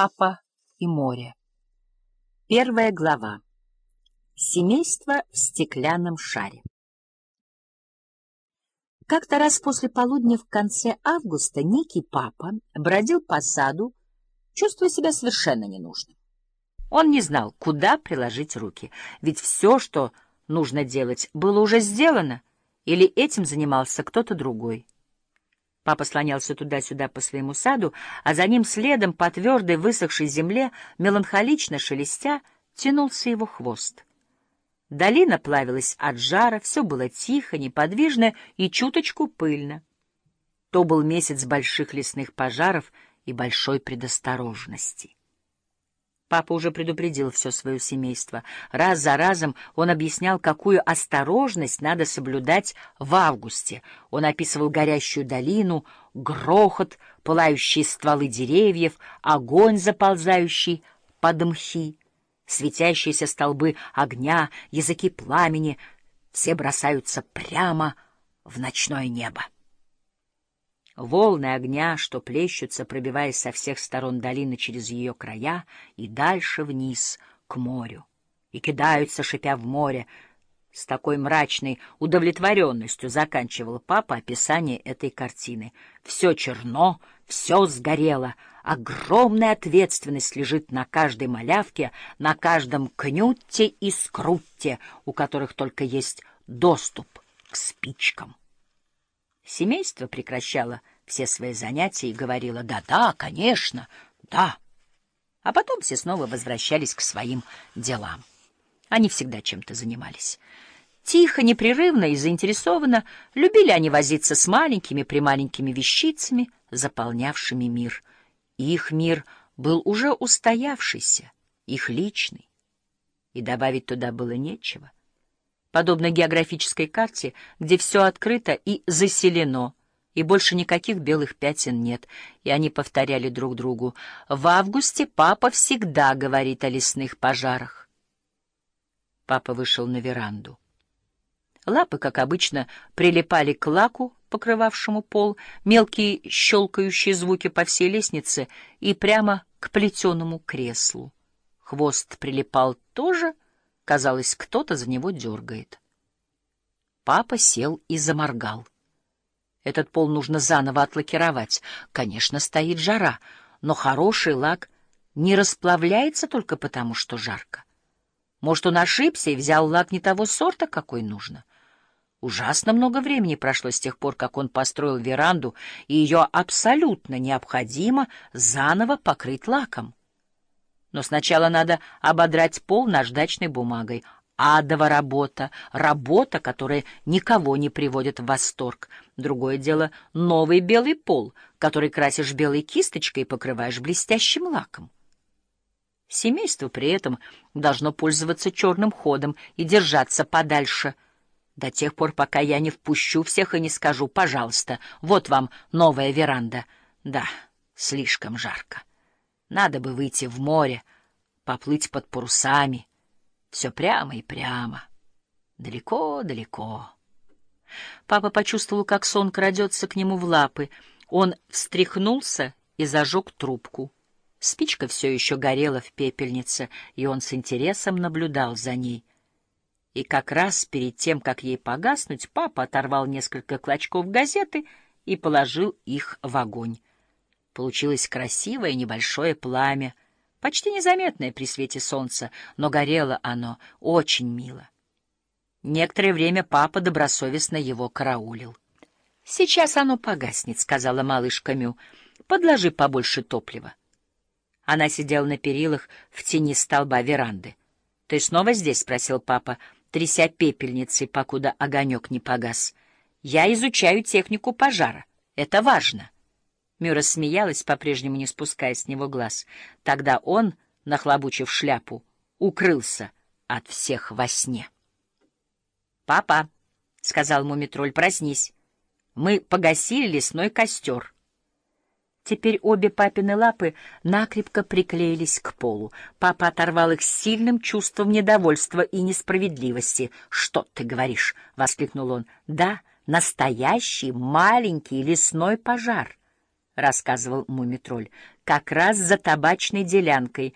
Папа и море. Первая глава. Семейство в стеклянном шаре. Как-то раз после полудня в конце августа некий папа бродил по саду, чувствуя себя совершенно ненужным. Он не знал, куда приложить руки, ведь все, что нужно делать, было уже сделано, или этим занимался кто-то другой. Папа слонялся туда-сюда по своему саду, а за ним следом по твердой высохшей земле, меланхолично шелестя, тянулся его хвост. Долина плавилась от жара, все было тихо, неподвижно и чуточку пыльно. То был месяц больших лесных пожаров и большой предосторожности. Папа уже предупредил все свое семейство. Раз за разом он объяснял, какую осторожность надо соблюдать в августе. Он описывал горящую долину, грохот, пылающие стволы деревьев, огонь, заползающий под мхи, светящиеся столбы огня, языки пламени. Все бросаются прямо в ночное небо. Волны огня, что плещутся, пробиваясь со всех сторон долины через ее края и дальше вниз, к морю, и кидаются, шипя в море. С такой мрачной удовлетворенностью заканчивал папа описание этой картины. Все черно, все сгорело, огромная ответственность лежит на каждой малявке, на каждом кнюте и скрутте, у которых только есть доступ к спичкам. Семейство прекращало все свои занятия и говорило «да-да, конечно, да». А потом все снова возвращались к своим делам. Они всегда чем-то занимались. Тихо, непрерывно и заинтересованно любили они возиться с маленькими-прималенькими вещицами, заполнявшими мир. И их мир был уже устоявшийся, их личный. И добавить туда было нечего подобно географической карте, где все открыто и заселено, и больше никаких белых пятен нет, и они повторяли друг другу. В августе папа всегда говорит о лесных пожарах. Папа вышел на веранду. Лапы, как обычно, прилипали к лаку, покрывавшему пол, мелкие щелкающие звуки по всей лестнице и прямо к плетеному креслу. Хвост прилипал тоже — Казалось, кто-то за него дергает. Папа сел и заморгал. Этот пол нужно заново отлакировать. Конечно, стоит жара, но хороший лак не расплавляется только потому, что жарко. Может, он ошибся и взял лак не того сорта, какой нужно. Ужасно много времени прошло с тех пор, как он построил веранду, и ее абсолютно необходимо заново покрыть лаком. Но сначала надо ободрать пол наждачной бумагой. Адова работа, работа, которая никого не приводит в восторг. Другое дело — новый белый пол, который красишь белой кисточкой и покрываешь блестящим лаком. Семейство при этом должно пользоваться черным ходом и держаться подальше до тех пор, пока я не впущу всех и не скажу «пожалуйста, вот вам новая веранда». Да, слишком жарко. Надо бы выйти в море, поплыть под парусами. Все прямо и прямо. Далеко-далеко. Папа почувствовал, как сон крадется к нему в лапы. Он встряхнулся и зажег трубку. Спичка все еще горела в пепельнице, и он с интересом наблюдал за ней. И как раз перед тем, как ей погаснуть, папа оторвал несколько клочков газеты и положил их в огонь. Получилось красивое небольшое пламя, почти незаметное при свете солнца, но горело оно очень мило. Некоторое время папа добросовестно его караулил. — Сейчас оно погаснет, — сказала малышка Мю. — Подложи побольше топлива. Она сидела на перилах в тени столба веранды. — Ты снова здесь? — спросил папа, тряся пепельницей, покуда огонек не погас. — Я изучаю технику пожара. Это важно. — Мюра смеялась, по-прежнему не спуская с него глаз. Тогда он, нахлобучив шляпу, укрылся от всех во сне. «Папа», — сказал Мумитроль, — «проснись. Мы погасили лесной костер». Теперь обе папины лапы накрепко приклеились к полу. Папа оторвал их с сильным чувством недовольства и несправедливости. «Что ты говоришь?» — воскликнул он. «Да, настоящий маленький лесной пожар» рассказывал Мумитроль. как раз за табачной делянкой,